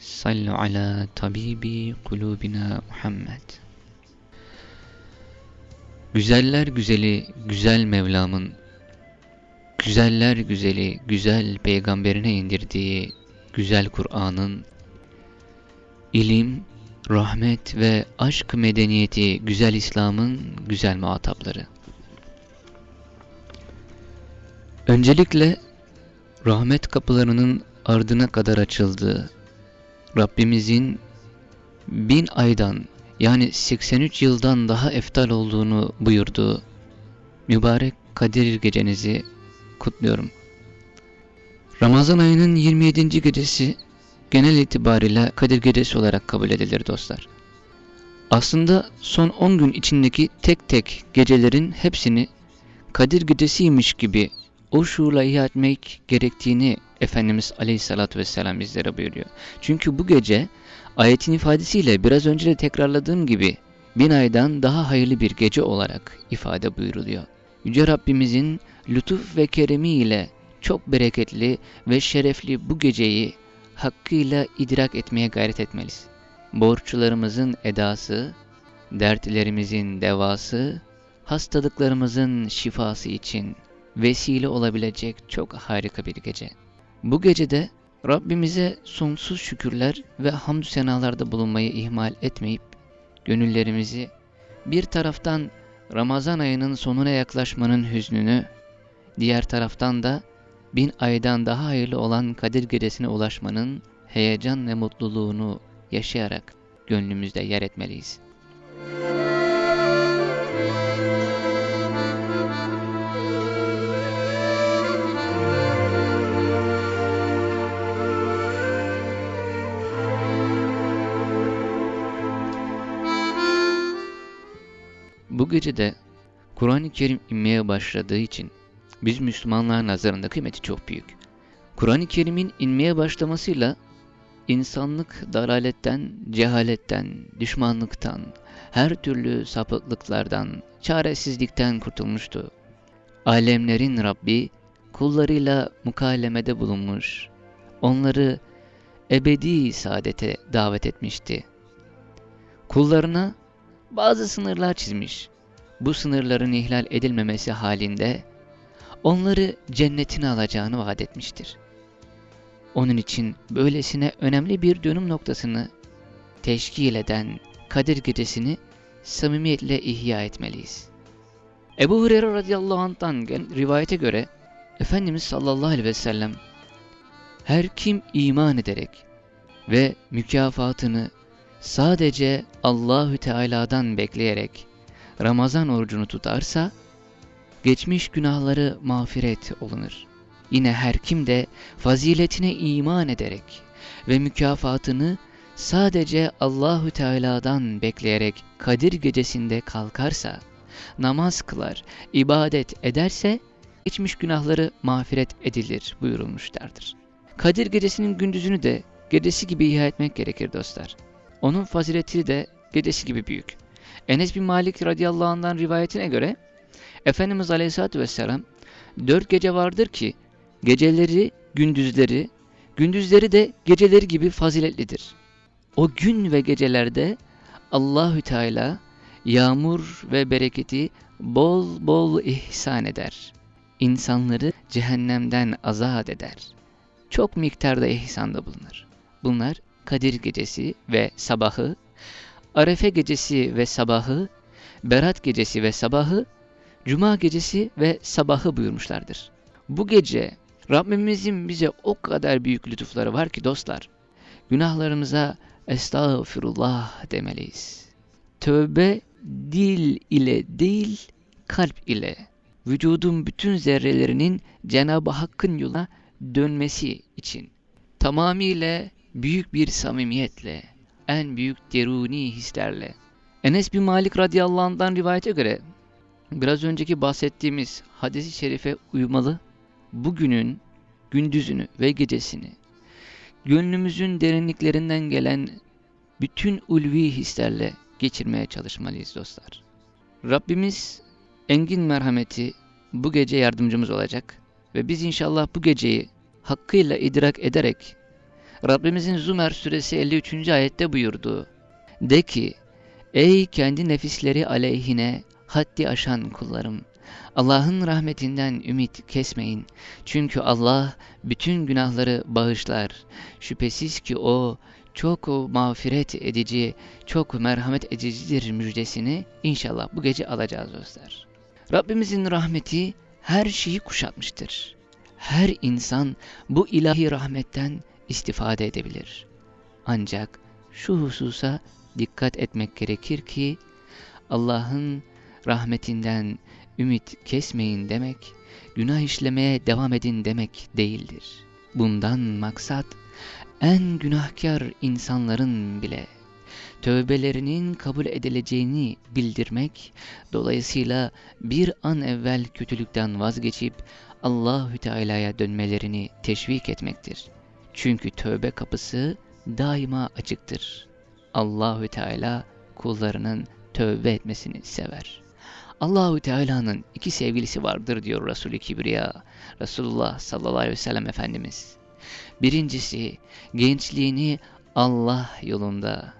Sallu ala tabibi kulubina Muhammed. Güzeller güzeli güzel Mevlam'ın, güzeller güzeli güzel peygamberine indirdiği güzel Kur'an'ın, ilim, rahmet ve aşk medeniyeti güzel İslam'ın güzel muhatapları. Öncelikle rahmet kapılarının ardına kadar açıldığı, Rabbimizin bin aydan yani 83 yıldan daha eftal olduğunu buyurduğu mübarek Kadir gecenizi kutluyorum. Ramazan ayının 27. gecesi genel itibariyle Kadir Gecesi olarak kabul edilir dostlar. Aslında son 10 gün içindeki tek tek gecelerin hepsini Kadir Gecesiymiş gibi o şuurla ihya etmek gerektiğini Efendimiz Aleyhisselatü Vesselam bizlere buyuruyor. Çünkü bu gece ayetin ifadesiyle biraz önce de tekrarladığım gibi bin aydan daha hayırlı bir gece olarak ifade buyuruluyor. Yüce Rabbimizin lütuf ve keremi ile çok bereketli ve şerefli bu geceyi hakkıyla idrak etmeye gayret etmeliyiz. Borçlarımızın edası, dertlerimizin devası, hastalıklarımızın şifası için vesile olabilecek çok harika bir gece. Bu gecede Rabbimize sonsuz şükürler ve hamdü senalarda bulunmayı ihmal etmeyip, gönüllerimizi bir taraftan Ramazan ayının sonuna yaklaşmanın hüznünü, diğer taraftan da bin aydan daha hayırlı olan Kadir Gecesi'ne ulaşmanın heyecan ve mutluluğunu yaşayarak gönlümüzde yer etmeliyiz. Bu gecede Kur'an-ı Kerim inmeye başladığı için biz Müslümanlar nazarında kıymeti çok büyük. Kur'an-ı Kerim'in inmeye başlamasıyla insanlık dalaletten, cehaletten, düşmanlıktan, her türlü sapıklıklardan, çaresizlikten kurtulmuştu. Alemlerin Rabbi kullarıyla mukalemede bulunmuş, onları ebedi saadete davet etmişti. Kullarına bazı sınırlar çizmiş. Bu sınırların ihlal edilmemesi halinde onları cennetine alacağını vaat etmiştir. Onun için böylesine önemli bir dönüm noktasını teşkil eden Kadir Gecesi'ni samimiyetle ihya etmeliyiz. Ebu Hureyre radıyallahu anh'tan rivayete göre Efendimiz sallallahu aleyhi ve sellem her kim iman ederek ve mükafatını sadece Allahü Teala'dan bekleyerek Ramazan orucunu tutarsa geçmiş günahları mağfiret olunur. Yine her kim de faziletine iman ederek ve mükafatını sadece Allahü Teala'dan bekleyerek Kadir gecesinde kalkarsa, namaz kılar, ibadet ederse geçmiş günahları mağfiret edilir buyurulmuşlardır. Kadir gecesinin gündüzünü de gecesi gibi ihya etmek gerekir dostlar. Onun fazileti de gecesi gibi büyük. Enes bin Malik radıyallahu anh'dan rivayetine göre Efendimiz aleyhissalatü vesselam dört gece vardır ki geceleri gündüzleri, gündüzleri de geceleri gibi faziletlidir. O gün ve gecelerde Allahü Teala yağmur ve bereketi bol bol ihsan eder. İnsanları cehennemden azat eder. Çok miktarda ihsanda bulunur. Bunlar Kadir gecesi ve sabahı, Arefe gecesi ve sabahı, Berat gecesi ve sabahı, Cuma gecesi ve sabahı buyurmuşlardır. Bu gece Rabbimizin bize o kadar büyük lütufları var ki dostlar, günahlarımıza estağfirullah demeliyiz. Tövbe dil ile değil, kalp ile, vücudun bütün zerrelerinin Cenab-ı Hakk'ın yoluna dönmesi için tamamıyla büyük bir samimiyetle, en büyük deruni hislerle. Enes bin Malik radıyallahu anh'dan rivayete göre biraz önceki bahsettiğimiz hadisi şerife uymalı, bugünün gündüzünü ve gecesini, gönlümüzün derinliklerinden gelen bütün ulvi hislerle geçirmeye çalışmalıyız dostlar. Rabbimiz engin merhameti bu gece yardımcımız olacak ve biz inşallah bu geceyi hakkıyla idrak ederek Rabbimizin Zümer suresi 53. ayette buyurduğu De ki ey kendi nefisleri aleyhine haddi aşan kullarım Allah'ın rahmetinden ümit kesmeyin. Çünkü Allah bütün günahları bağışlar. Şüphesiz ki O çok mağfiret edici, çok merhamet edicidir müjdesini inşallah bu gece alacağız dostlar. Rabbimizin rahmeti her şeyi kuşatmıştır. Her insan bu ilahi rahmetten istifade edebilir. Ancak şu hususa dikkat etmek gerekir ki Allah'ın rahmetinden ümit kesmeyin demek, günah işlemeye devam edin demek değildir. Bundan maksat en günahkar insanların bile tövbelerinin kabul edileceğini bildirmek, dolayısıyla bir an evvel kötülükten vazgeçip Allahü Teala'ya dönmelerini teşvik etmektir. Çünkü tövbe kapısı daima açıktır. Allahü Teala kullarının tövbe etmesini sever. Allahü Teala'nın iki sevgilisi vardır diyor Resul-i Kibriya, Resulullah sallallahu aleyhi ve sellem Efendimiz. Birincisi gençliğini Allah yolunda,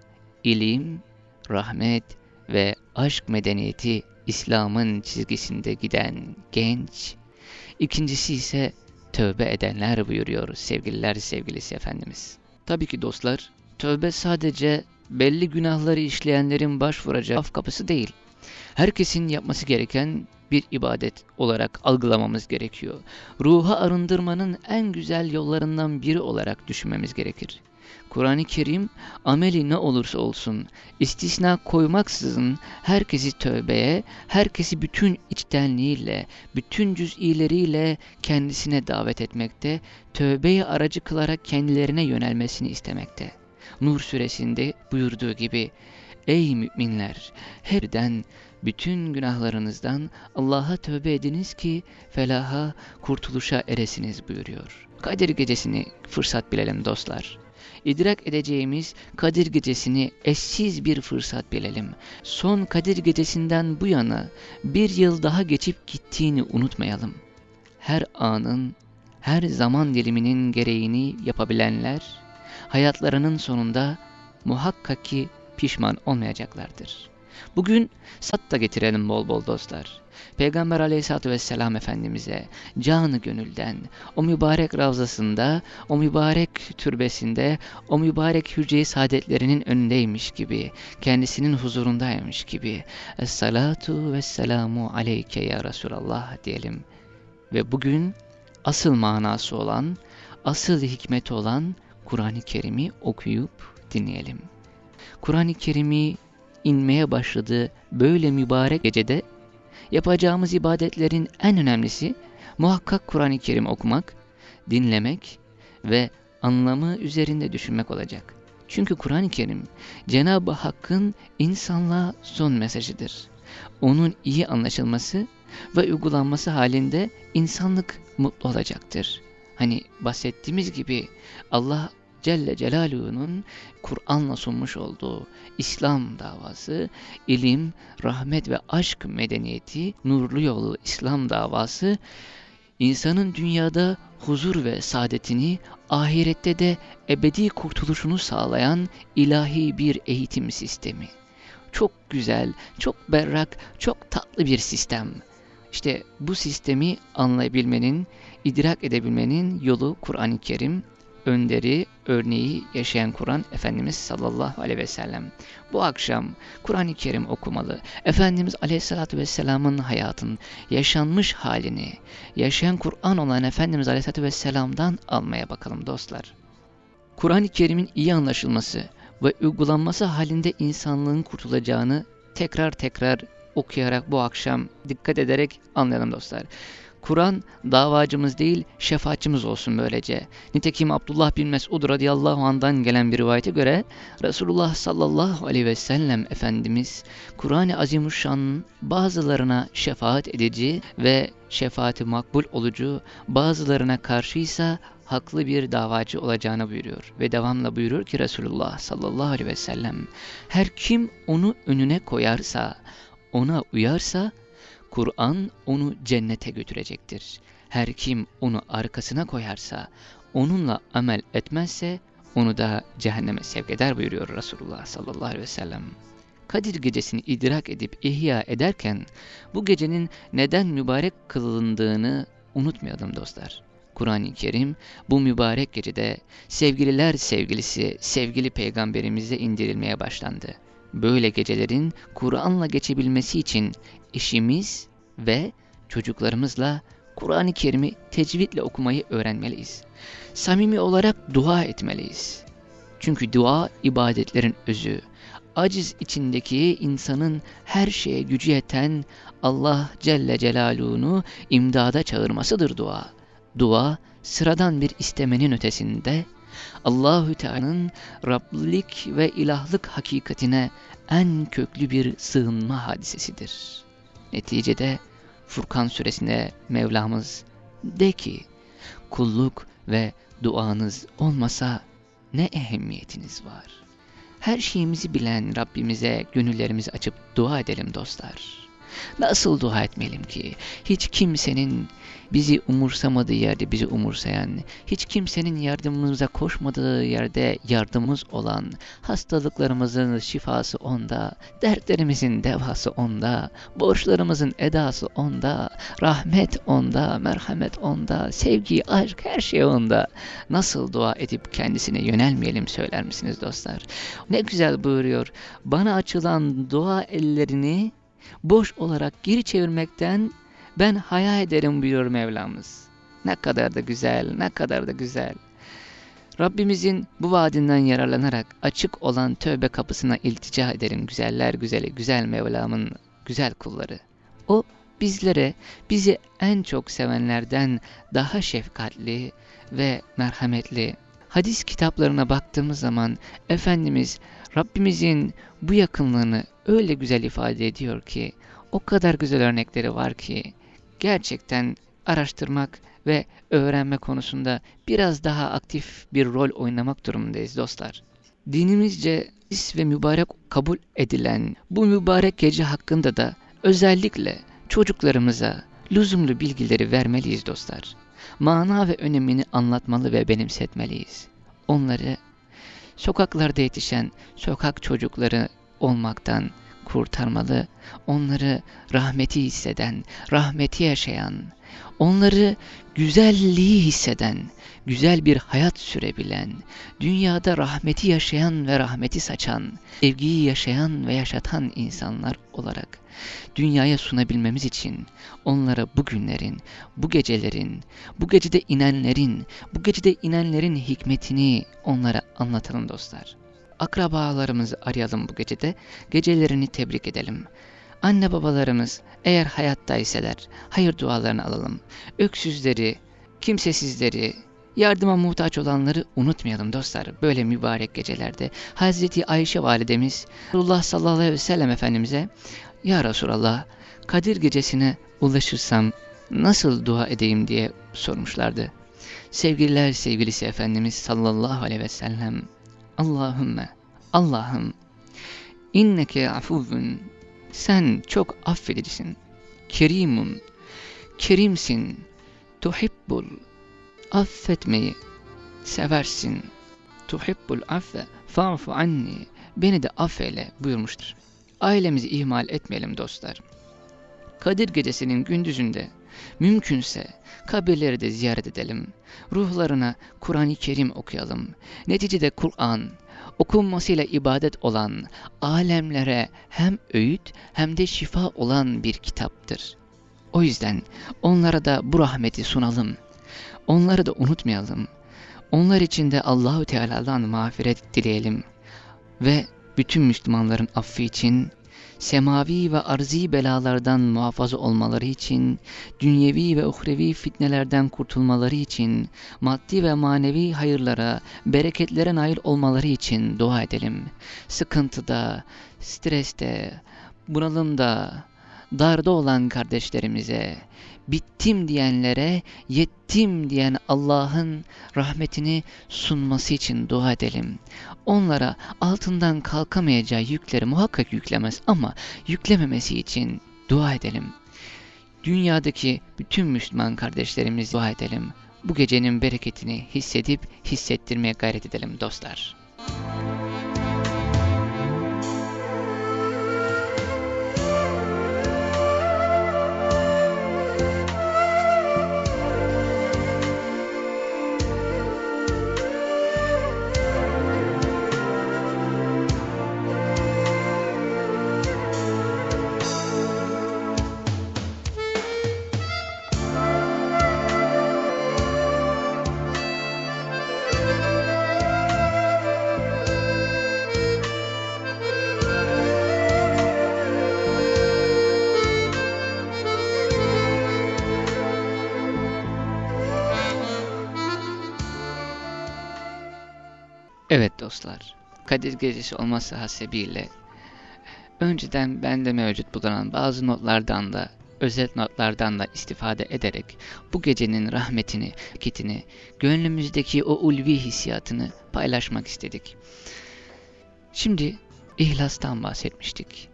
ilim, rahmet ve aşk medeniyeti İslam'ın çizgisinde giden genç. İkincisi ise tövbe edenler buyuruyor sevgililer sevgilisi Efendimiz. Tabii ki dostlar, tövbe sadece belli günahları işleyenlerin başvuracağı af kapısı değil. Herkesin yapması gereken bir ibadet olarak algılamamız gerekiyor. Ruha arındırmanın en güzel yollarından biri olarak düşünmemiz gerekir. Kur'an-ı Kerim ameli ne olursa olsun istisna koymaksızın herkesi tövbeye, herkesi bütün içtenliğiyle, bütün cüz'ileriyle kendisine davet etmekte, tövbeyi aracı kılarak kendilerine yönelmesini istemekte. Nur suresinde buyurduğu gibi Ey müminler! Herden bütün günahlarınızdan Allah'a tövbe ediniz ki felaha, kurtuluşa eresiniz buyuruyor. Kadir gecesini fırsat bilelim dostlar. İdrak edeceğimiz Kadir gecesini eşsiz bir fırsat bilelim. Son Kadir gecesinden bu yana bir yıl daha geçip gittiğini unutmayalım. Her anın, her zaman diliminin gereğini yapabilenler, hayatlarının sonunda muhakkak ki pişman olmayacaklardır. Bugün sat da getirelim bol bol dostlar. Peygamber aleyhissalatü vesselam Efendimiz'e canı gönülden o mübarek ravzasında, o mübarek türbesinde, o mübarek hücre saadetlerinin önündeymiş gibi, kendisinin huzurundaymış gibi Es-salatu vesselamu aleyke ya Resulallah diyelim. Ve bugün asıl manası olan, asıl hikmeti olan Kur'an-ı Kerim'i okuyup dinleyelim. Kur'an-ı Kerim'i inmeye başladığı böyle mübarek gecede yapacağımız ibadetlerin en önemlisi muhakkak Kur'an-ı Kerim okumak, dinlemek ve anlamı üzerinde düşünmek olacak. Çünkü Kur'an-ı Kerim Cenab-ı Hakk'ın insanlığa son mesajıdır. Onun iyi anlaşılması ve uygulanması halinde insanlık mutlu olacaktır. Hani bahsettiğimiz gibi Allah Celle Celaluhu'nun Kur'an'la sunmuş olduğu İslam davası, ilim, rahmet ve aşk medeniyeti, nurlu yolu İslam davası, insanın dünyada huzur ve saadetini, ahirette de ebedi kurtuluşunu sağlayan ilahi bir eğitim sistemi. Çok güzel, çok berrak, çok tatlı bir sistem. İşte bu sistemi anlayabilmenin, idrak edebilmenin yolu Kur'an-ı Kerim, önderi, örneği yaşayan Kur'an Efendimiz sallallahu aleyhi ve sellem. Bu akşam Kur'an-ı Kerim okumalı. Efendimiz aleyhissalatü vesselamın hayatın yaşanmış halini, yaşayan Kur'an olan Efendimiz aleyhissalatü vesselamdan almaya bakalım dostlar. Kur'an-ı Kerim'in iyi anlaşılması ve uygulanması halinde insanlığın kurtulacağını tekrar tekrar okuyarak bu akşam dikkat ederek anlayalım dostlar. Kur'an davacımız değil şefaatçimiz olsun böylece. Nitekim Abdullah bin Mesud radıyallahu andan gelen bir rivayete göre Resulullah sallallahu aleyhi ve sellem Efendimiz Kur'an-ı Azimuşşan'ın bazılarına şefaat edici ve şefaati makbul olucu, bazılarına karşıysa haklı bir davacı olacağını buyuruyor. Ve devamla buyuruyor ki Resulullah sallallahu aleyhi ve sellem, her kim onu önüne koyarsa, ona uyarsa, Kur'an onu cennete götürecektir. Her kim onu arkasına koyarsa, onunla amel etmezse, onu da cehenneme sevk eder buyuruyor Resulullah sallallahu aleyhi ve sellem. Kadir gecesini idrak edip ihya ederken, bu gecenin neden mübarek kılındığını unutmayalım dostlar. Kur'an-ı Kerim bu mübarek gecede sevgililer sevgilisi sevgili peygamberimize indirilmeye başlandı. Böyle gecelerin Kur'an'la geçebilmesi için eşimiz ve çocuklarımızla Kur'an-ı Kerim'i tecvidle okumayı öğrenmeliyiz. Samimi olarak dua etmeliyiz. Çünkü dua ibadetlerin özü. Aciz içindeki insanın her şeye gücü yeten Allah Celle Celaluhu'nu imdada çağırmasıdır dua. Dua sıradan bir istemenin ötesinde Allahü Teala'nın Rablik ve ilahlık hakikatine en köklü bir sığınma hadisesidir. Neticede Furkan suresinde Mevlamız de ki kulluk ve duanız olmasa ne ehemmiyetiniz var? Her şeyimizi bilen Rabbimize gönüllerimizi açıp dua edelim dostlar. Nasıl dua etmeyelim ki? Hiç kimsenin bizi umursamadığı yerde bizi umursayan, hiç kimsenin yardımımıza koşmadığı yerde yardımımız olan, hastalıklarımızın şifası onda, dertlerimizin devası onda, borçlarımızın edası onda, rahmet onda, merhamet onda, sevgi, aşk her şey onda. Nasıl dua edip kendisine yönelmeyelim söyler misiniz dostlar? Ne güzel buyuruyor. Bana açılan dua ellerini boş olarak geri çevirmekten ben hayal ederim buyuruyor Mevlamız. Ne kadar da güzel, ne kadar da güzel. Rabbimizin bu vaadinden yararlanarak açık olan tövbe kapısına iltica edelim güzeller güzeli, güzel Mevlam'ın güzel kulları. O bizlere, bizi en çok sevenlerden daha şefkatli ve merhametli. Hadis kitaplarına baktığımız zaman Efendimiz Rabbimizin bu yakınlığını öyle güzel ifade ediyor ki, o kadar güzel örnekleri var ki, gerçekten araştırmak ve öğrenme konusunda biraz daha aktif bir rol oynamak durumundayız dostlar. Dinimizce is ve mübarek kabul edilen bu mübarek gece hakkında da özellikle çocuklarımıza lüzumlu bilgileri vermeliyiz dostlar. Mana ve önemini anlatmalı ve benimsetmeliyiz. Onları sokaklarda yetişen sokak çocukları olmaktan kurtarmalı, onları rahmeti hisseden, rahmeti yaşayan, onları güzelliği hisseden, güzel bir hayat sürebilen, dünyada rahmeti yaşayan ve rahmeti saçan, sevgiyi yaşayan ve yaşatan insanlar olarak dünyaya sunabilmemiz için onlara bu günlerin, bu gecelerin, bu gecede inenlerin, bu gecede inenlerin hikmetini onlara anlatalım dostlar. Akrabalarımızı arayalım bu gecede, gecelerini tebrik edelim. Anne babalarımız eğer hayattayseler hayır dualarını alalım. Öksüzleri, kimsesizleri, yardıma muhtaç olanları unutmayalım dostlar. Böyle mübarek gecelerde Hazreti Ayşe validemiz Resulullah sallallahu aleyhi ve sellem Efendimiz'e Ya Resulallah Kadir gecesine ulaşırsam nasıl dua edeyim diye sormuşlardı. Sevgililer sevgilisi Efendimiz sallallahu aleyhi ve sellem Allahümme, Allah'ım, inneke afuvun, sen çok affedicisin, kerimun, kerimsin, tuhibbul, affetmeyi seversin, tuhibbul affe, fa'fu anni, beni de affeyle buyurmuştur. Ailemizi ihmal etmeyelim dostlar. Kadir gecesinin gündüzünde mümkünse kabirleri de ziyaret edelim. Ruhlarına Kur'an-ı Kerim okuyalım. Neticede Kur'an, okunmasıyla ibadet olan, alemlere hem öğüt hem de şifa olan bir kitaptır. O yüzden onlara da bu rahmeti sunalım. Onları da unutmayalım. Onlar için de Allahü Teala'dan mağfiret dileyelim ve bütün Müslümanların affı için semavi ve arzi belalardan muhafaza olmaları için, dünyevi ve uhrevi fitnelerden kurtulmaları için, maddi ve manevi hayırlara, bereketlere nail olmaları için dua edelim. Sıkıntıda, streste, bunalımda, darda olan kardeşlerimize, bittim diyenlere yettim diyen Allah'ın rahmetini sunması için dua edelim. Onlara altından kalkamayacağı yükleri muhakkak yüklemez ama yüklememesi için dua edelim. Dünyadaki bütün Müslüman kardeşlerimiz dua edelim. Bu gecenin bereketini hissedip hissettirmeye gayret edelim dostlar. Evet dostlar, Kadir Gecesi olması hasebiyle önceden bende mevcut bulunan bazı notlardan da özel notlardan da istifade ederek bu gecenin rahmetini, kitini, gönlümüzdeki o ulvi hissiyatını paylaşmak istedik. Şimdi ihlastan bahsetmiştik.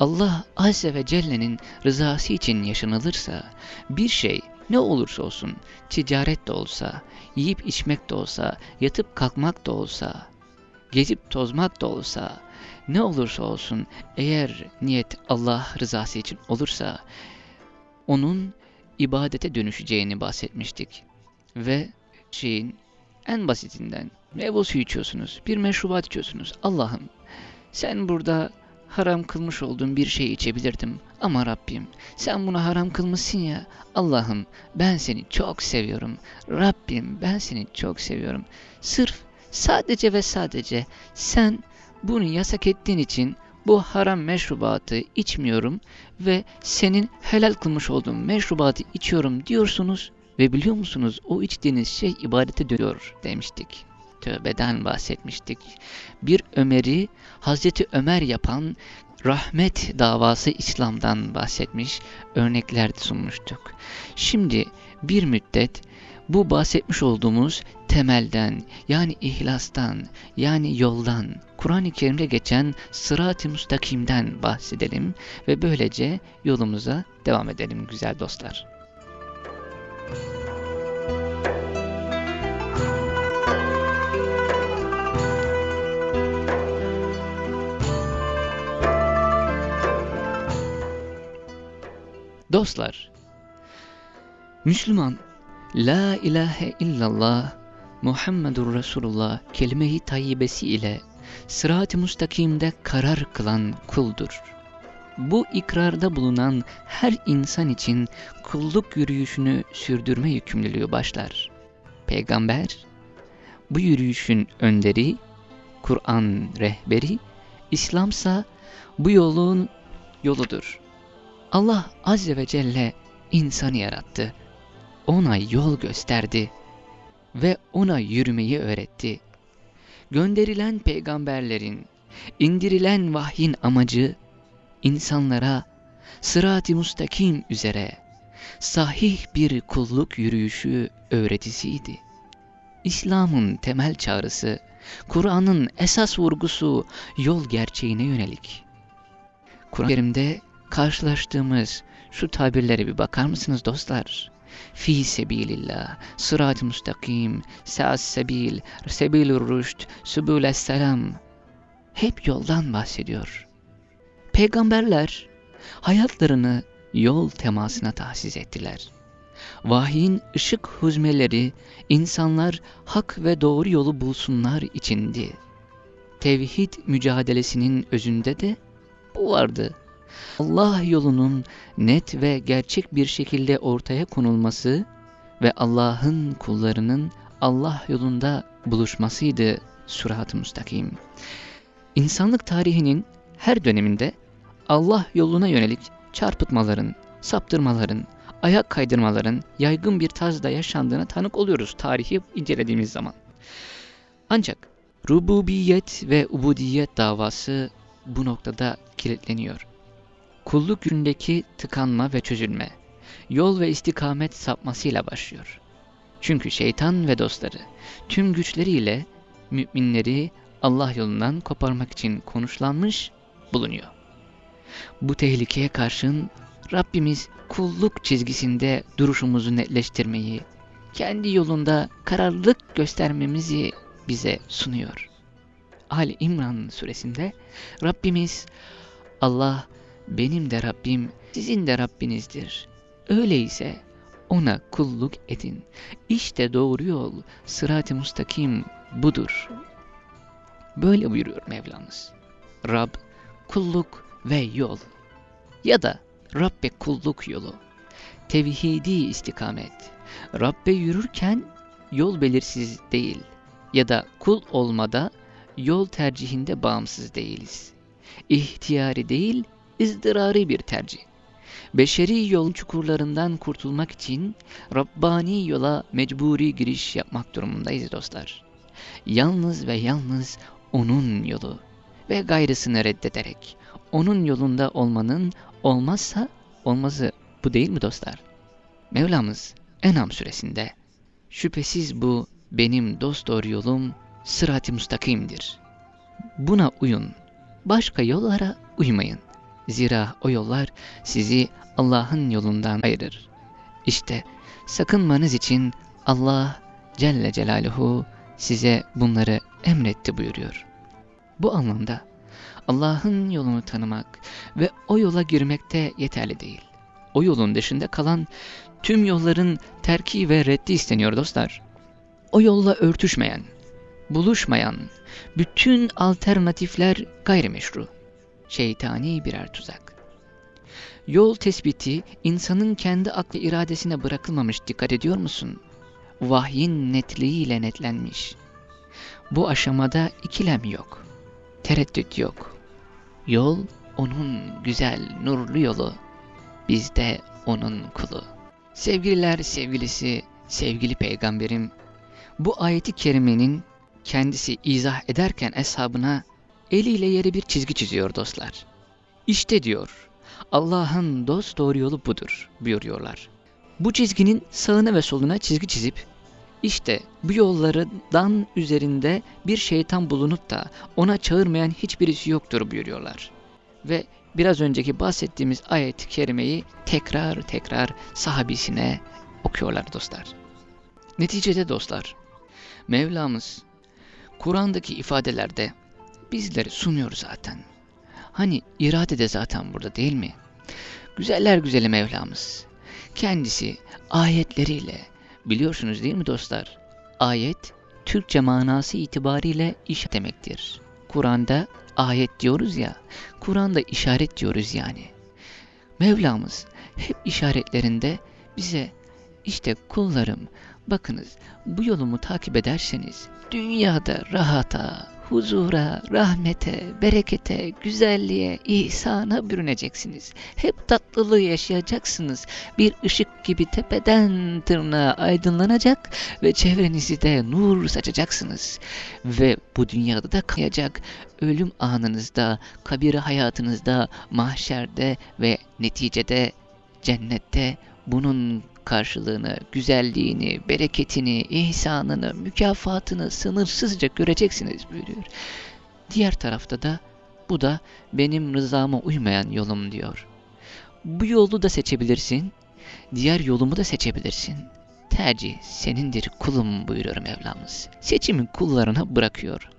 Allah Azze ve Celle'nin rızası için yaşanılırsa bir şey ne olursa olsun, ticaret de olsa, yiyip içmek de olsa, yatıp kalkmak da olsa, gezip tozmak da olsa, ne olursa olsun eğer niyet Allah rızası için olursa, onun ibadete dönüşeceğini bahsetmiştik. Ve şeyin en basitinden meyve suyu içiyorsunuz, bir meşrubat içiyorsunuz. Allah'ım sen burada haram kılmış olduğum bir şey içebilirdim. Ama Rabbim sen bunu haram kılmışsın ya. Allah'ım ben seni çok seviyorum. Rabbim ben seni çok seviyorum. Sırf sadece ve sadece sen bunu yasak ettiğin için bu haram meşrubatı içmiyorum ve senin helal kılmış olduğun meşrubatı içiyorum diyorsunuz ve biliyor musunuz o içtiğiniz şey ibadete dönüyor demiştik. Tövbeden bahsetmiştik. Bir Ömer'i Hazreti Ömer yapan rahmet davası İslam'dan bahsetmiş, örnekler sunmuştuk. Şimdi bir müddet bu bahsetmiş olduğumuz temelden yani ihlastan yani yoldan Kur'an-ı Kerim'de geçen sırat-ı müstakimden bahsedelim ve böylece yolumuza devam edelim güzel dostlar. Dostlar, Müslüman, La ilahe illallah, Muhammedur Resulullah kelime-i tayyibesi ile sırat-ı müstakimde karar kılan kuldur. Bu ikrarda bulunan her insan için kulluk yürüyüşünü sürdürme yükümlülüğü başlar. Peygamber, bu yürüyüşün önderi, Kur'an rehberi, İslamsa bu yolun yoludur. Allah Azze ve Celle insanı yarattı. Ona yol gösterdi ve ona yürümeyi öğretti. Gönderilen peygamberlerin, indirilen vahyin amacı insanlara sırat-ı müstakim üzere sahih bir kulluk yürüyüşü öğretisiydi. İslam'ın temel çağrısı, Kur'an'ın esas vurgusu yol gerçeğine yönelik. Kur'an-ı Kerim'de karşılaştığımız şu tabirlere bir bakar mısınız dostlar? Fi sebilillah, sırat-ı müstakim, sa'as sebil, sebilur rüşt, sübüles selam. Hep yoldan bahsediyor. Peygamberler hayatlarını yol temasına tahsis ettiler. Vahyin ışık huzmeleri insanlar hak ve doğru yolu bulsunlar içindi. Tevhid mücadelesinin özünde de bu vardı. Allah yolunun net ve gerçek bir şekilde ortaya konulması ve Allah'ın kullarının Allah yolunda buluşmasıydı surat-ı müstakim. İnsanlık tarihinin her döneminde Allah yoluna yönelik çarpıtmaların, saptırmaların, ayak kaydırmaların yaygın bir tarzda yaşandığına tanık oluyoruz tarihi incelediğimiz zaman. Ancak rububiyet ve ubudiyet davası bu noktada kilitleniyor. Kulluk yönündeki tıkanma ve çözülme, yol ve istikamet sapmasıyla başlıyor. Çünkü şeytan ve dostları tüm güçleriyle müminleri Allah yolundan koparmak için konuşlanmış bulunuyor. Bu tehlikeye karşın Rabbimiz kulluk çizgisinde duruşumuzu netleştirmeyi, kendi yolunda kararlılık göstermemizi bize sunuyor. Ali İmran suresinde Rabbimiz Allah benim de Rabbim sizin de Rabbinizdir. Öyleyse ona kulluk edin. İşte doğru yol, sırat-ı mustakim budur. Böyle buyuruyor Mevlamız. Rab, kulluk ve yol. Ya da Rabbe kulluk yolu. Tevhidi istikamet. Rabbe yürürken yol belirsiz değil. Ya da kul olmada yol tercihinde bağımsız değiliz. İhtiyari değil, ızdırari bir tercih. Beşeri yol çukurlarından kurtulmak için Rabbani yola mecburi giriş yapmak durumundayız dostlar. Yalnız ve yalnız O'nun yolu ve gayrısını reddederek O'nun yolunda olmanın olmazsa olmazı bu değil mi dostlar? Mevlamız Enam suresinde şüphesiz bu benim dost doğru yolum sırat-ı müstakimdir. Buna uyun, başka yollara uymayın. Zira o yollar sizi Allah'ın yolundan ayırır. İşte sakınmanız için Allah Celle Celaluhu size bunları emretti buyuruyor. Bu anlamda Allah'ın yolunu tanımak ve o yola girmekte yeterli değil. O yolun dışında kalan tüm yolların terki ve reddi isteniyor dostlar. O yolla örtüşmeyen, buluşmayan bütün alternatifler gayrimeşru, şeytani birer tuzak. Yol tespiti insanın kendi aklı iradesine bırakılmamış dikkat ediyor musun? Vahyin netliğiyle netlenmiş. Bu aşamada ikilem yok, tereddüt yok. Yol onun güzel, nurlu yolu. Biz de onun kulu. Sevgililer sevgilisi, sevgili peygamberim, bu ayeti kerimenin kendisi izah ederken eshabına eliyle yere bir çizgi çiziyor dostlar. İşte diyor, Allah'ın dost doğru yolu budur buyuruyorlar. Bu çizginin sağına ve soluna çizgi çizip, işte bu yollardan üzerinde bir şeytan bulunup da ona çağırmayan hiçbirisi yoktur buyuruyorlar. Ve biraz önceki bahsettiğimiz ayet-i kerimeyi tekrar tekrar sahabisine okuyorlar dostlar. Neticede dostlar, Mevlamız Kur'an'daki ifadelerde bizleri sunuyor zaten. Hani irade de zaten burada değil mi? Güzeller güzeli Mevlamız. Kendisi ayetleriyle, biliyorsunuz değil mi dostlar? Ayet, Türkçe manası itibariyle iş demektir. Kur'an'da ayet diyoruz ya, Kur'an'da işaret diyoruz yani. Mevlamız hep işaretlerinde bize işte kullarım bakınız bu yolumu takip ederseniz dünyada rahata, huzura, rahmete, berekete, güzelliğe, ihsana bürüneceksiniz. Hep tatlılığı yaşayacaksınız. Bir ışık gibi tepeden tırnağa aydınlanacak ve çevrenizi de nur saçacaksınız. Ve bu dünyada da kayacak ölüm anınızda, kabir hayatınızda, mahşerde ve neticede cennette bunun karşılığını, güzelliğini, bereketini, ihsanını, mükafatını sınırsızca göreceksiniz buyuruyor. Diğer tarafta da bu da benim rızama uymayan yolum diyor. Bu yolu da seçebilirsin, diğer yolumu da seçebilirsin. Tercih senindir kulum buyuruyor Mevlamız. Seçimi kullarına bırakıyor.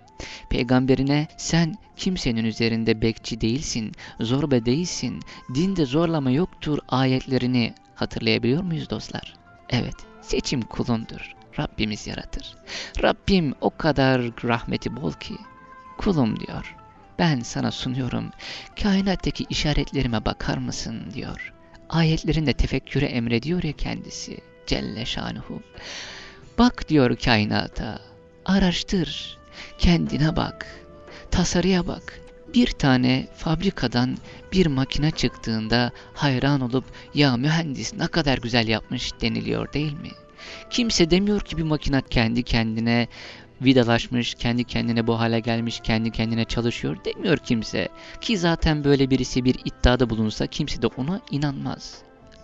Peygamberine sen kimsenin üzerinde bekçi değilsin, zorba değilsin, dinde zorlama yoktur ayetlerini Hatırlayabiliyor muyuz dostlar? Evet, seçim kulundur. Rabbimiz yaratır. Rabbim o kadar rahmeti bol ki, kulum diyor. Ben sana sunuyorum, kainattaki işaretlerime bakar mısın diyor. Ayetlerinde tefekküre emrediyor ya kendisi, Celle Şanuhu. Bak diyor kainata, araştır, kendine bak, tasarıya bak, bir tane fabrikadan bir makine çıktığında hayran olup ya mühendis ne kadar güzel yapmış deniliyor değil mi? Kimse demiyor ki bir makine kendi kendine vidalaşmış, kendi kendine bu hale gelmiş, kendi kendine çalışıyor demiyor kimse. Ki zaten böyle birisi bir iddiada bulunsa kimse de ona inanmaz.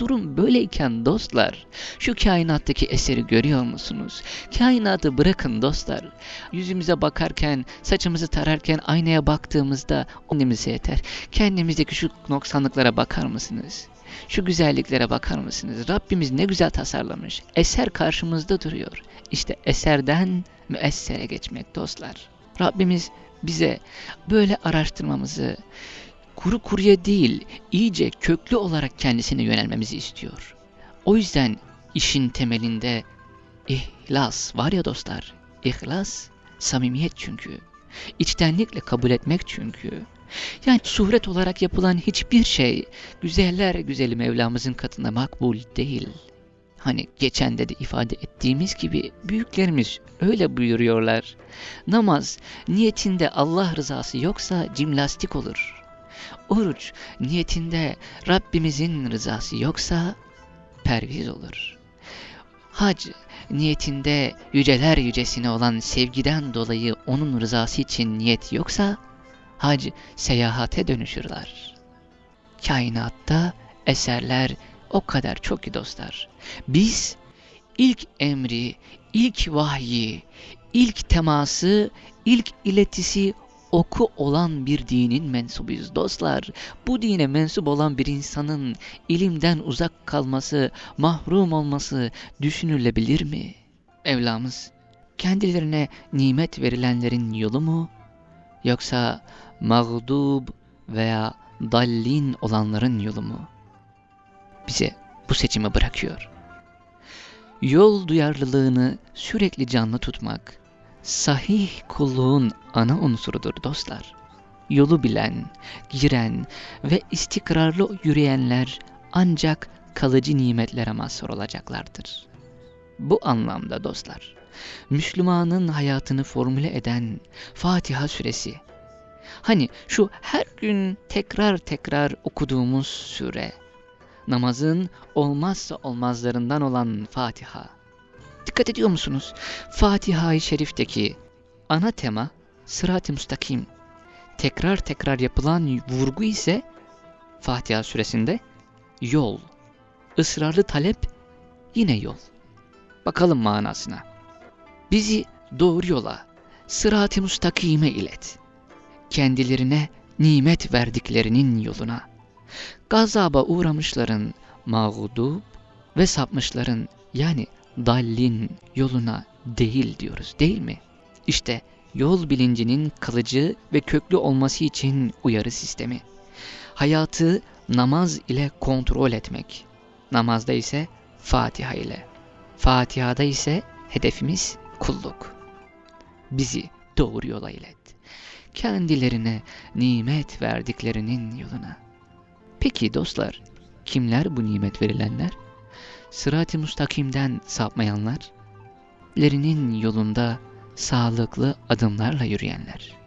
Durum böyleyken dostlar, şu kainattaki eseri görüyor musunuz? Kainatı bırakın dostlar. Yüzümüze bakarken, saçımızı tararken aynaya baktığımızda kendimize yeter. Kendimizdeki şu noksanlıklara bakar mısınız? Şu güzelliklere bakar mısınız? Rabbimiz ne güzel tasarlamış. Eser karşımızda duruyor. İşte eserden müessere geçmek dostlar. Rabbimiz bize böyle araştırmamızı, kuru kuruya değil, iyice köklü olarak kendisine yönelmemizi istiyor. O yüzden işin temelinde ihlas var ya dostlar. İhlas, samimiyet çünkü. İçtenlikle kabul etmek çünkü. Yani suret olarak yapılan hiçbir şey güzeller güzeli Mevlamızın katında makbul değil. Hani geçen de de ifade ettiğimiz gibi büyüklerimiz öyle buyuruyorlar. Namaz niyetinde Allah rızası yoksa cimnastik olur. Oruç niyetinde Rabbimizin rızası yoksa perviz olur. Hac niyetinde yüceler yücesine olan sevgiden dolayı onun rızası için niyet yoksa hac seyahate dönüşürler. Kainatta eserler o kadar çok ki dostlar. Biz ilk emri, ilk vahyi, ilk teması, ilk iletisi oku olan bir dinin mensubuyuz dostlar. Bu dine mensup olan bir insanın ilimden uzak kalması, mahrum olması düşünülebilir mi? Evlamız kendilerine nimet verilenlerin yolu mu? Yoksa mağdub veya dallin olanların yolu mu? Bize bu seçimi bırakıyor. Yol duyarlılığını sürekli canlı tutmak, sahih kulluğun ana unsurudur dostlar. Yolu bilen, giren ve istikrarlı yürüyenler ancak kalıcı nimetlere mazhar olacaklardır. Bu anlamda dostlar, Müslümanın hayatını formüle eden Fatiha suresi, hani şu her gün tekrar tekrar okuduğumuz sure, namazın olmazsa olmazlarından olan Fatiha. Dikkat ediyor musunuz? Fatiha-i Şerif'teki ana tema sırat-ı müstakim. Tekrar tekrar yapılan vurgu ise Fatiha suresinde yol. Israrlı talep yine yol. Bakalım manasına. Bizi doğru yola, sırat-ı müstakime ilet. Kendilerine nimet verdiklerinin yoluna. Gazaba uğramışların mağdub ve sapmışların yani dallin yoluna değil diyoruz değil mi? İşte yol bilincinin kalıcı ve köklü olması için uyarı sistemi. Hayatı namaz ile kontrol etmek. Namazda ise Fatiha ile. Fatiha'da ise hedefimiz kulluk. Bizi doğru yola ilet. Kendilerine nimet verdiklerinin yoluna. Peki dostlar, kimler bu nimet verilenler? Sırat-ı müstakimden sapmayanlar, lerinin yolunda sağlıklı adımlarla yürüyenler.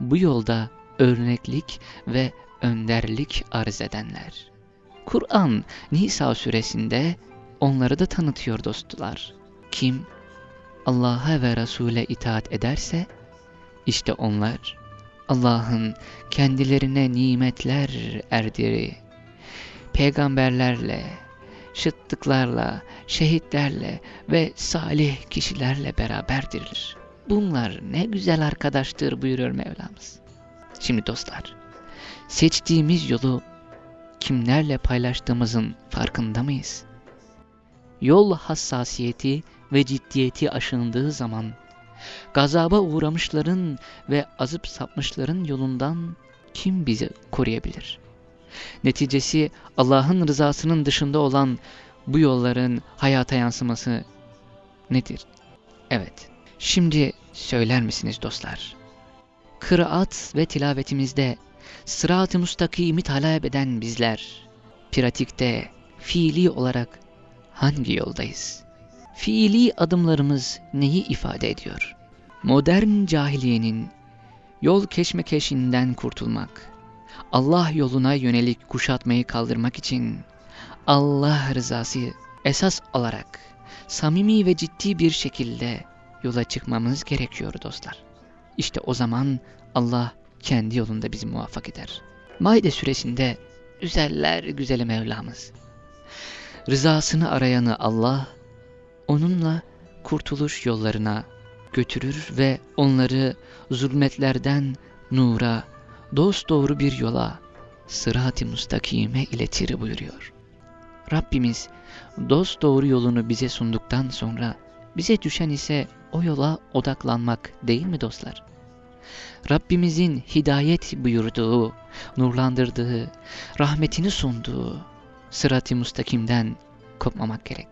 Bu yolda örneklik ve önderlik arz edenler. Kur'an Nisa suresinde onları da tanıtıyor dostlar. Kim Allah'a ve Resul'e itaat ederse, işte onlar Allah'ın kendilerine nimetler erdiri, peygamberlerle, şıttıklarla, şehitlerle ve salih kişilerle beraberdir. Bunlar ne güzel arkadaştır buyuruyor Mevlamız. Şimdi dostlar, seçtiğimiz yolu kimlerle paylaştığımızın farkında mıyız? Yol hassasiyeti ve ciddiyeti aşındığı zaman, gazaba uğramışların ve azıp sapmışların yolundan kim bizi koruyabilir? Neticesi Allah'ın rızasının dışında olan bu yolların hayata yansıması nedir? Evet, şimdi söyler misiniz dostlar? Kıraat ve tilavetimizde sırat-ı müstakimi talep eden bizler, pratikte, fiili olarak hangi yoldayız? Fiili adımlarımız neyi ifade ediyor? Modern cahiliyenin yol keşmekeşinden kurtulmak, Allah yoluna yönelik kuşatmayı kaldırmak için Allah rızası esas alarak samimi ve ciddi bir şekilde yola çıkmamız gerekiyor dostlar. İşte o zaman Allah kendi yolunda bizi muvaffak eder. Maide suresinde güzeller güzeli Mevlamız. Rızasını arayanı Allah, onunla kurtuluş yollarına götürür ve onları zulmetlerden nura, dost doğru bir yola, sırat-ı müstakime iletir buyuruyor. Rabbimiz dost doğru yolunu bize sunduktan sonra bize düşen ise o yola odaklanmak değil mi dostlar? Rabbimizin hidayet buyurduğu, nurlandırdığı, rahmetini sunduğu sırat-ı müstakimden kopmamak gerek.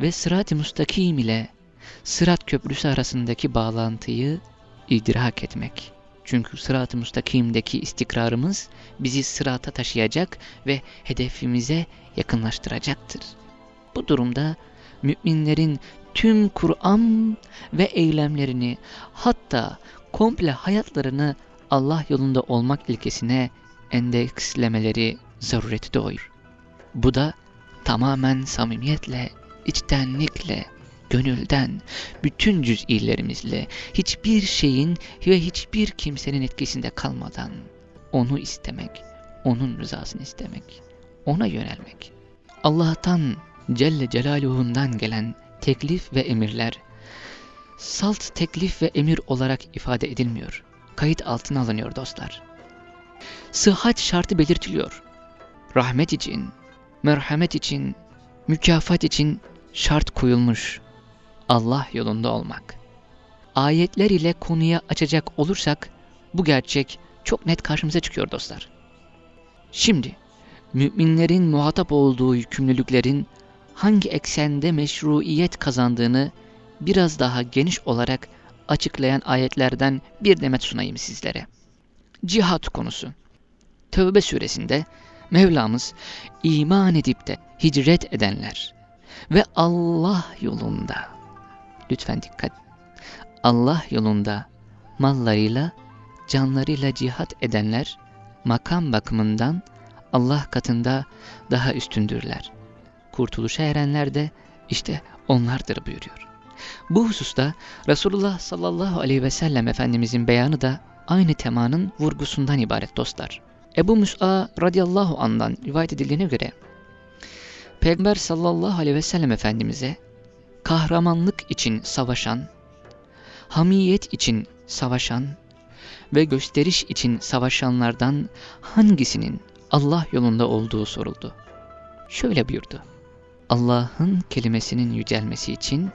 Ve sırat-ı müstakim ile sırat köprüsü arasındaki bağlantıyı idrak etmek. Çünkü sırat-ı müstakimdeki istikrarımız bizi sırata taşıyacak ve hedefimize yakınlaştıracaktır. Bu durumda müminlerin tüm Kur'an ve eylemlerini hatta komple hayatlarını Allah yolunda olmak ilkesine endekslemeleri zarureti doğuyor. Bu da tamamen samimiyetle, içtenlikle, gönülden, bütün cüz'ilerimizle, hiçbir şeyin ve hiçbir kimsenin etkisinde kalmadan onu istemek, onun rızasını istemek, ona yönelmek. Allah'tan Celle Celaluhu'ndan gelen teklif ve emirler, salt teklif ve emir olarak ifade edilmiyor. Kayıt altına alınıyor dostlar. Sıhhat şartı belirtiliyor. Rahmet için, merhamet için, mükafat için şart koyulmuş. Allah yolunda olmak. Ayetler ile konuya açacak olursak bu gerçek çok net karşımıza çıkıyor dostlar. Şimdi müminlerin muhatap olduğu yükümlülüklerin hangi eksende meşruiyet kazandığını biraz daha geniş olarak açıklayan ayetlerden bir demet sunayım sizlere. Cihat konusu. Tövbe suresinde Mevlamız iman edip de hicret edenler ve Allah yolunda lütfen dikkat Allah yolunda mallarıyla canlarıyla cihat edenler makam bakımından Allah katında daha üstündürler. Kurtuluşa erenler de işte onlardır buyuruyor. Bu hususta Resulullah sallallahu aleyhi ve sellem Efendimizin beyanı da aynı temanın vurgusundan ibaret dostlar. Ebu Mus'a radıyallahu andan rivayet edildiğine göre Peygamber sallallahu aleyhi ve sellem Efendimiz'e kahramanlık için savaşan, hamiyet için savaşan ve gösteriş için savaşanlardan hangisinin Allah yolunda olduğu soruldu. Şöyle buyurdu. Allah'ın kelimesinin yücelmesi için,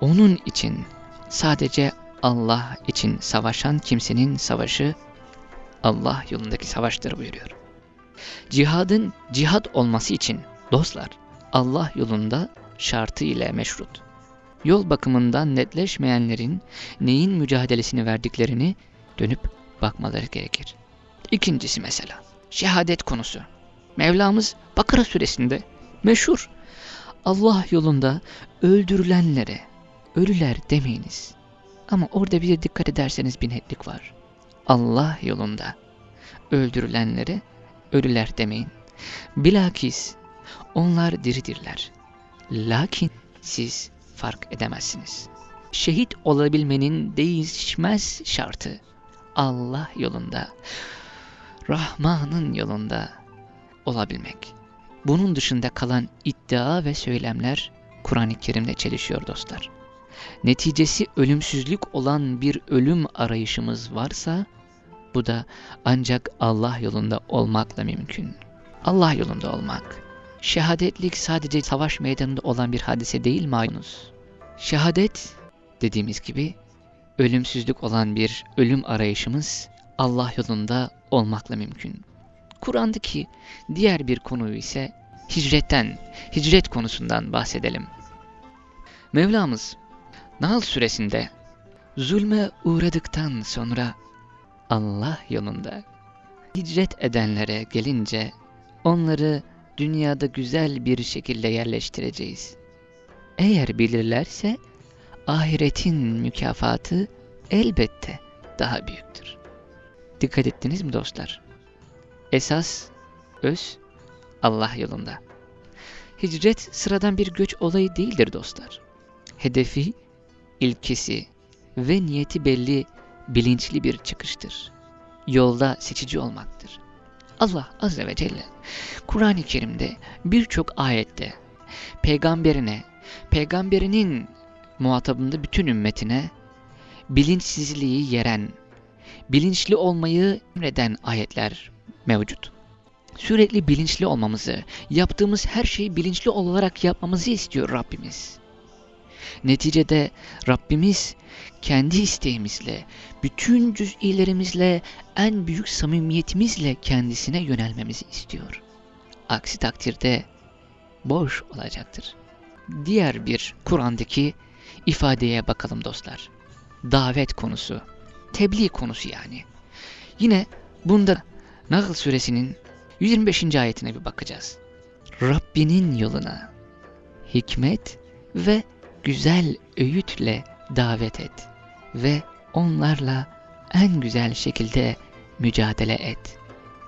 onun için sadece Allah için savaşan kimsenin savaşı Allah yolundaki savaştır buyuruyor. Cihadın cihad olması için dostlar Allah yolunda şartı ile meşrut. Yol bakımından netleşmeyenlerin neyin mücadelesini verdiklerini dönüp bakmaları gerekir. İkincisi mesela şehadet konusu. Mevlamız Bakara suresinde meşhur Allah yolunda öldürülenlere ölüler demeyiniz. Ama orada bir dikkat ederseniz bir netlik var. Allah yolunda öldürülenlere ölüler demeyin. Bilakis onlar diridirler. Lakin siz fark edemezsiniz. Şehit olabilmenin değişmez şartı Allah yolunda, Rahman'ın yolunda olabilmek. Bunun dışında kalan iddia ve söylemler Kur'an-ı Kerim'le çelişiyor dostlar. Neticesi ölümsüzlük olan bir ölüm arayışımız varsa, bu da ancak Allah yolunda olmakla mümkün. Allah yolunda olmak. Şehadetlik sadece savaş meydanında olan bir hadise değil malumunuz. Şehadet dediğimiz gibi ölümsüzlük olan bir ölüm arayışımız Allah yolunda olmakla mümkün. Kur'an'daki diğer bir konu ise hicretten, hicret konusundan bahsedelim. Mevlamız Nahl suresinde zulme uğradıktan sonra Allah yolunda hicret edenlere gelince onları dünyada güzel bir şekilde yerleştireceğiz. Eğer bilirlerse ahiretin mükafatı elbette daha büyüktür. Dikkat ettiniz mi dostlar? Esas, öz Allah yolunda. Hicret sıradan bir göç olayı değildir dostlar. Hedefi, ilkesi ve niyeti belli, bilinçli bir çıkıştır. Yolda seçici olmaktır. Allah Azze ve Celle Kur'an-ı Kerim'de birçok ayette peygamberine, peygamberinin muhatabında bütün ümmetine bilinçsizliği yeren, bilinçli olmayı emreden ayetler mevcut. Sürekli bilinçli olmamızı, yaptığımız her şeyi bilinçli olarak yapmamızı istiyor Rabbimiz. Neticede Rabbimiz kendi isteğimizle, bütün cüz'ilerimizle, en büyük samimiyetimizle kendisine yönelmemizi istiyor. Aksi takdirde boş olacaktır. Diğer bir Kur'an'daki ifadeye bakalım dostlar. Davet konusu, tebliğ konusu yani. Yine bunda Nahl suresinin 125. ayetine bir bakacağız. Rabbinin yoluna hikmet ve güzel öğütle davet et ve onlarla en güzel şekilde mücadele et.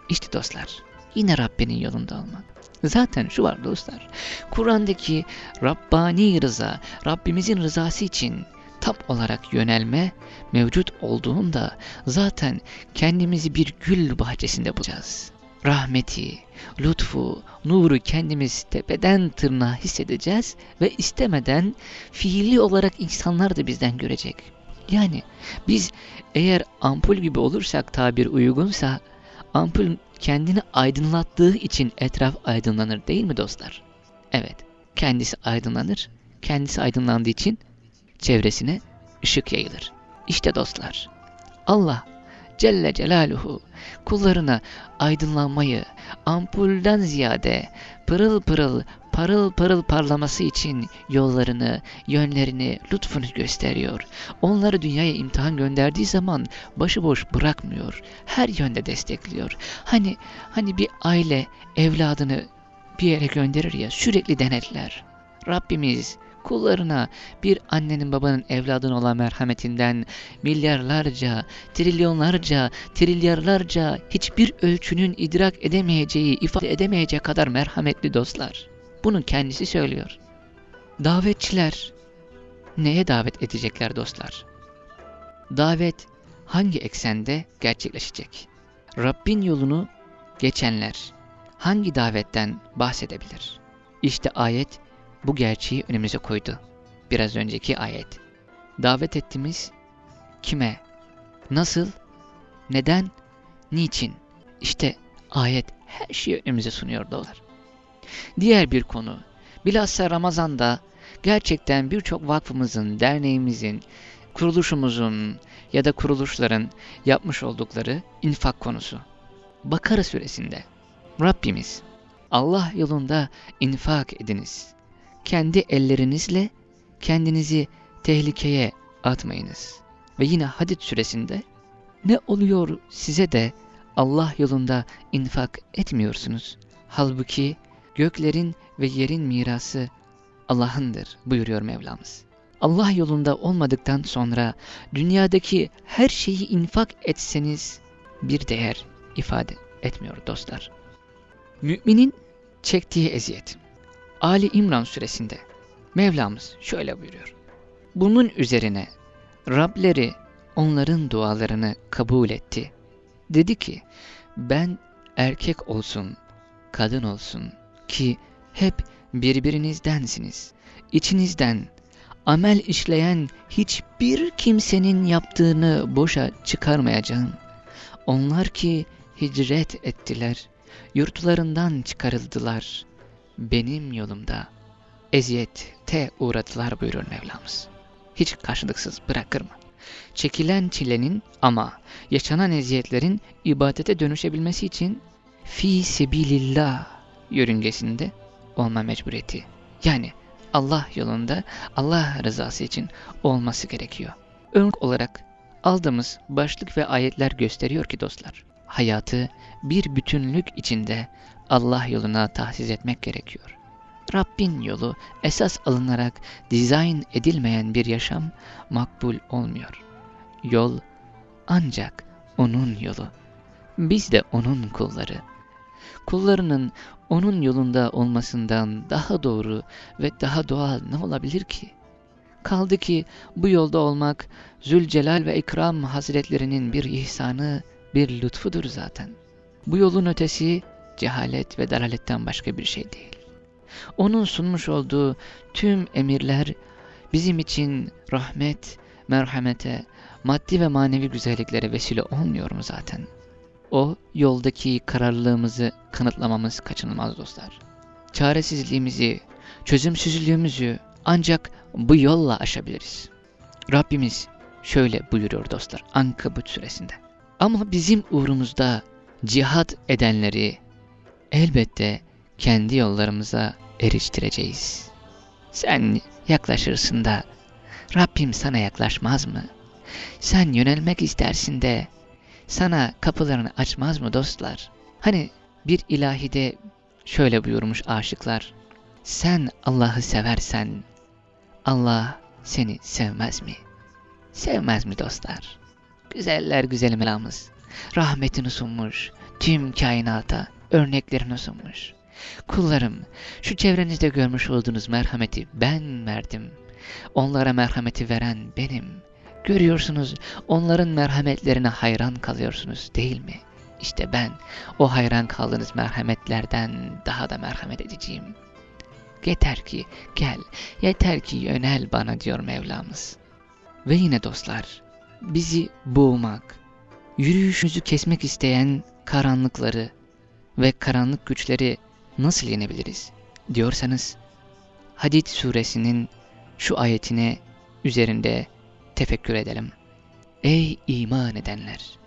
İşte dostlar, yine Rabbinin yolunda olmak. Zaten şu var dostlar, Kur'an'daki Rabbani rıza, Rabbimizin rızası için tam olarak yönelme mevcut olduğunda zaten kendimizi bir gül bahçesinde bulacağız. Rahmeti, lütfu, nuru kendimiz tepeden tırnağa hissedeceğiz ve istemeden fiili olarak insanlar da bizden görecek. Yani biz eğer ampul gibi olursak tabir uygunsa ampul kendini aydınlattığı için etraf aydınlanır değil mi dostlar? Evet, kendisi aydınlanır, kendisi aydınlandığı için çevresine ışık yayılır. İşte dostlar, Allah Celle Celaluhu kullarına aydınlanmayı ampulden ziyade pırıl pırıl parıl parıl parlaması için yollarını, yönlerini, lütfunu gösteriyor. Onları dünyaya imtihan gönderdiği zaman başıboş bırakmıyor. Her yönde destekliyor. Hani hani bir aile evladını bir yere gönderir ya sürekli denetler. Rabbimiz kullarına bir annenin babanın evladına olan merhametinden milyarlarca, trilyonlarca, trilyarlarca hiçbir ölçünün idrak edemeyeceği, ifade edemeyeceği kadar merhametli dostlar. Bunu kendisi söylüyor. Davetçiler neye davet edecekler dostlar? Davet hangi eksende gerçekleşecek? Rabbin yolunu geçenler hangi davetten bahsedebilir? İşte ayet bu gerçeği önümüze koydu. Biraz önceki ayet. Davet ettiğimiz kime, nasıl, neden, niçin? İşte ayet her şeyi önümüze sunuyor dolar. Diğer bir konu, bilhassa Ramazan'da gerçekten birçok vakfımızın, derneğimizin, kuruluşumuzun ya da kuruluşların yapmış oldukları infak konusu. Bakara suresinde Rabbimiz Allah yolunda infak ediniz kendi ellerinizle kendinizi tehlikeye atmayınız. Ve yine Hadid suresinde ne oluyor size de Allah yolunda infak etmiyorsunuz. Halbuki göklerin ve yerin mirası Allah'ındır buyuruyor Mevlamız. Allah yolunda olmadıktan sonra dünyadaki her şeyi infak etseniz bir değer ifade etmiyor dostlar. Müminin çektiği eziyet. Ali İmran suresinde Mevlamız şöyle buyuruyor. Bunun üzerine Rableri onların dualarını kabul etti. Dedi ki ben erkek olsun, kadın olsun ki hep birbirinizdensiniz. İçinizden amel işleyen hiçbir kimsenin yaptığını boşa çıkarmayacağım. Onlar ki hicret ettiler, yurtlarından çıkarıldılar benim yolumda eziyete uğradılar buyurur Mevlamız. Hiç karşılıksız bırakır mı? Çekilen çilenin ama yaşanan eziyetlerin ibadete dönüşebilmesi için fi sebilillah yörüngesinde olma mecburiyeti. Yani Allah yolunda Allah rızası için olması gerekiyor. Örnek olarak aldığımız başlık ve ayetler gösteriyor ki dostlar, hayatı bir bütünlük içinde Allah yoluna tahsis etmek gerekiyor. Rabbin yolu esas alınarak dizayn edilmeyen bir yaşam makbul olmuyor. Yol ancak O'nun yolu. Biz de O'nun kulları. Kullarının O'nun yolunda olmasından daha doğru ve daha doğal ne olabilir ki? Kaldı ki bu yolda olmak Zülcelal ve İkram Hazretlerinin bir ihsanı, bir lütfudur zaten. Bu yolun ötesi cehalet ve dalaletten başka bir şey değil. Onun sunmuş olduğu tüm emirler bizim için rahmet, merhamete, maddi ve manevi güzelliklere vesile olmuyor mu zaten? O yoldaki kararlılığımızı kanıtlamamız kaçınılmaz dostlar. Çaresizliğimizi, çözümsüzlüğümüzü ancak bu yolla aşabiliriz. Rabbimiz şöyle buyuruyor dostlar Ankabut suresinde. Ama bizim uğrumuzda cihat edenleri elbette kendi yollarımıza eriştireceğiz. Sen yaklaşırsın da Rabbim sana yaklaşmaz mı? Sen yönelmek istersin de sana kapılarını açmaz mı dostlar? Hani bir ilahide şöyle buyurmuş aşıklar. Sen Allah'ı seversen Allah seni sevmez mi? Sevmez mi dostlar? Güzeller güzeli melamız. Rahmetini sunmuş, tüm kainata örneklerini sunmuş. Kullarım, şu çevrenizde görmüş olduğunuz merhameti ben verdim. Onlara merhameti veren benim. Görüyorsunuz, onların merhametlerine hayran kalıyorsunuz değil mi? İşte ben o hayran kaldığınız merhametlerden daha da merhamet edeceğim. Yeter ki gel, yeter ki yönel bana diyor Mevlamız. Ve yine dostlar, bizi boğmak, yürüyüşümüzü kesmek isteyen karanlıkları ve karanlık güçleri nasıl yenebiliriz diyorsanız, Hadid suresinin şu ayetine üzerinde tefekkür edelim. Ey iman edenler!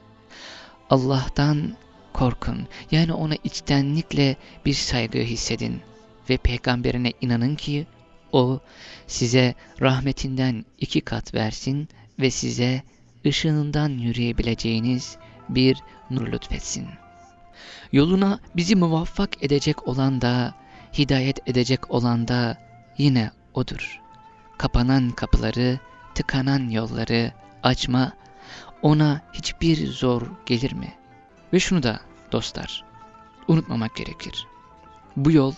Allah'tan korkun, yani ona içtenlikle bir saygı hissedin ve peygamberine inanın ki o size rahmetinden iki kat versin ve size ışığından yürüyebileceğiniz bir nur lütfetsin. Yoluna bizi muvaffak edecek olan da, hidayet edecek olan da yine O'dur. Kapanan kapıları, tıkanan yolları açma, ona hiçbir zor gelir mi? Ve şunu da dostlar, unutmamak gerekir. Bu yol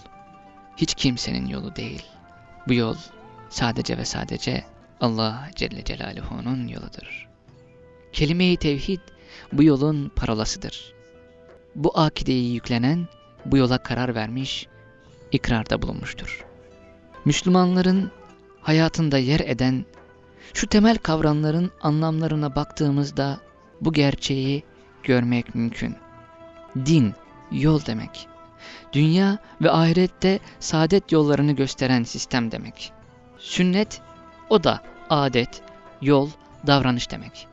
hiç kimsenin yolu değil. Bu yol sadece ve sadece Allah Celle Celaluhu'nun yoludur. Kelime-i tevhid bu yolun parolasıdır. Bu akideyi yüklenen bu yola karar vermiş, ikrarda bulunmuştur. Müslümanların hayatında yer eden şu temel kavramların anlamlarına baktığımızda bu gerçeği görmek mümkün. Din, yol demek. Dünya ve ahirette saadet yollarını gösteren sistem demek. Sünnet, o da adet, yol, davranış demek.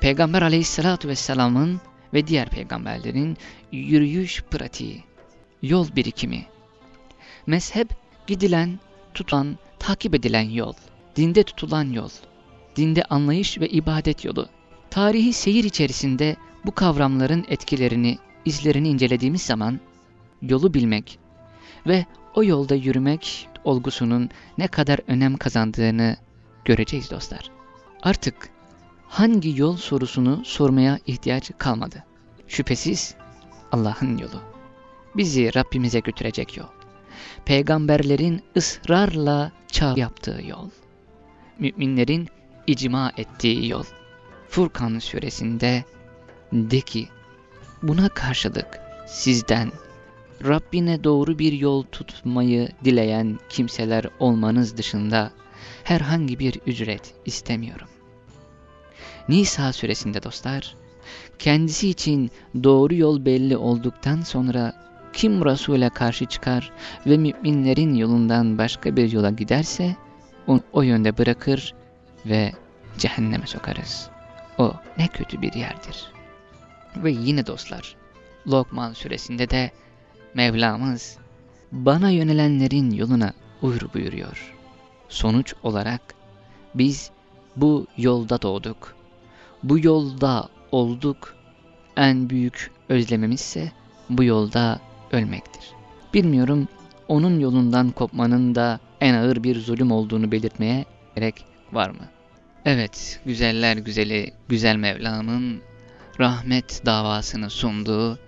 Peygamber aleyhissalatu vesselamın ve diğer peygamberlerin yürüyüş pratiği, yol birikimi. Mezhep, gidilen, tutulan, takip edilen yol. Dinde tutulan yol. Dinde anlayış ve ibadet yolu. Tarihi seyir içerisinde bu kavramların etkilerini, izlerini incelediğimiz zaman yolu bilmek ve o yolda yürümek olgusunun ne kadar önem kazandığını göreceğiz dostlar. Artık hangi yol sorusunu sormaya ihtiyaç kalmadı. Şüphesiz Allah'ın yolu. Bizi Rabbimize götürecek yol. Peygamberlerin ısrarla çağ yaptığı yol. Müminlerin icma ettiği yol. Furkan suresinde de ki buna karşılık sizden Rabbine doğru bir yol tutmayı dileyen kimseler olmanız dışında herhangi bir ücret istemiyorum. Nisa suresinde dostlar, kendisi için doğru yol belli olduktan sonra kim Resul'e karşı çıkar ve müminlerin yolundan başka bir yola giderse onu o yönde bırakır ve cehenneme sokarız. O ne kötü bir yerdir. Ve yine dostlar, Lokman suresinde de Mevlamız bana yönelenlerin yoluna uyur buyuruyor. Sonuç olarak biz bu yolda doğduk. Bu yolda olduk. En büyük özlememizse bu yolda ölmektir. Bilmiyorum onun yolundan kopmanın da en ağır bir zulüm olduğunu belirtmeye gerek var mı? Evet, güzeller güzeli, güzel Mevlam'ın rahmet davasını sunduğu,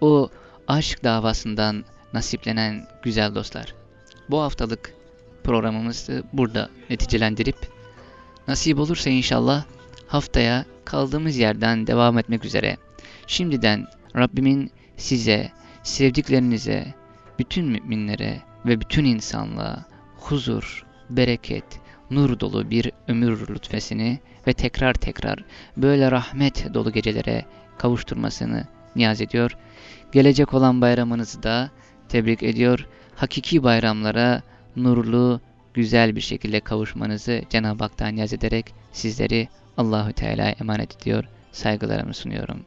o aşk davasından nasiplenen güzel dostlar. Bu haftalık programımızı burada neticelendirip nasip olursa inşallah haftaya kaldığımız yerden devam etmek üzere. Şimdiden Rabbimin size, sevdiklerinize, bütün müminlere ve bütün insanlığa huzur, bereket, nur dolu bir ömür lütfesini ve tekrar tekrar böyle rahmet dolu gecelere kavuşturmasını niyaz ediyor. Gelecek olan bayramınızı da tebrik ediyor. Hakiki bayramlara nurlu, güzel bir şekilde kavuşmanızı Cenab-ı Hak'tan niyaz ederek sizleri Allahü Teala'ya emanet ediyor. Saygılarımı sunuyorum.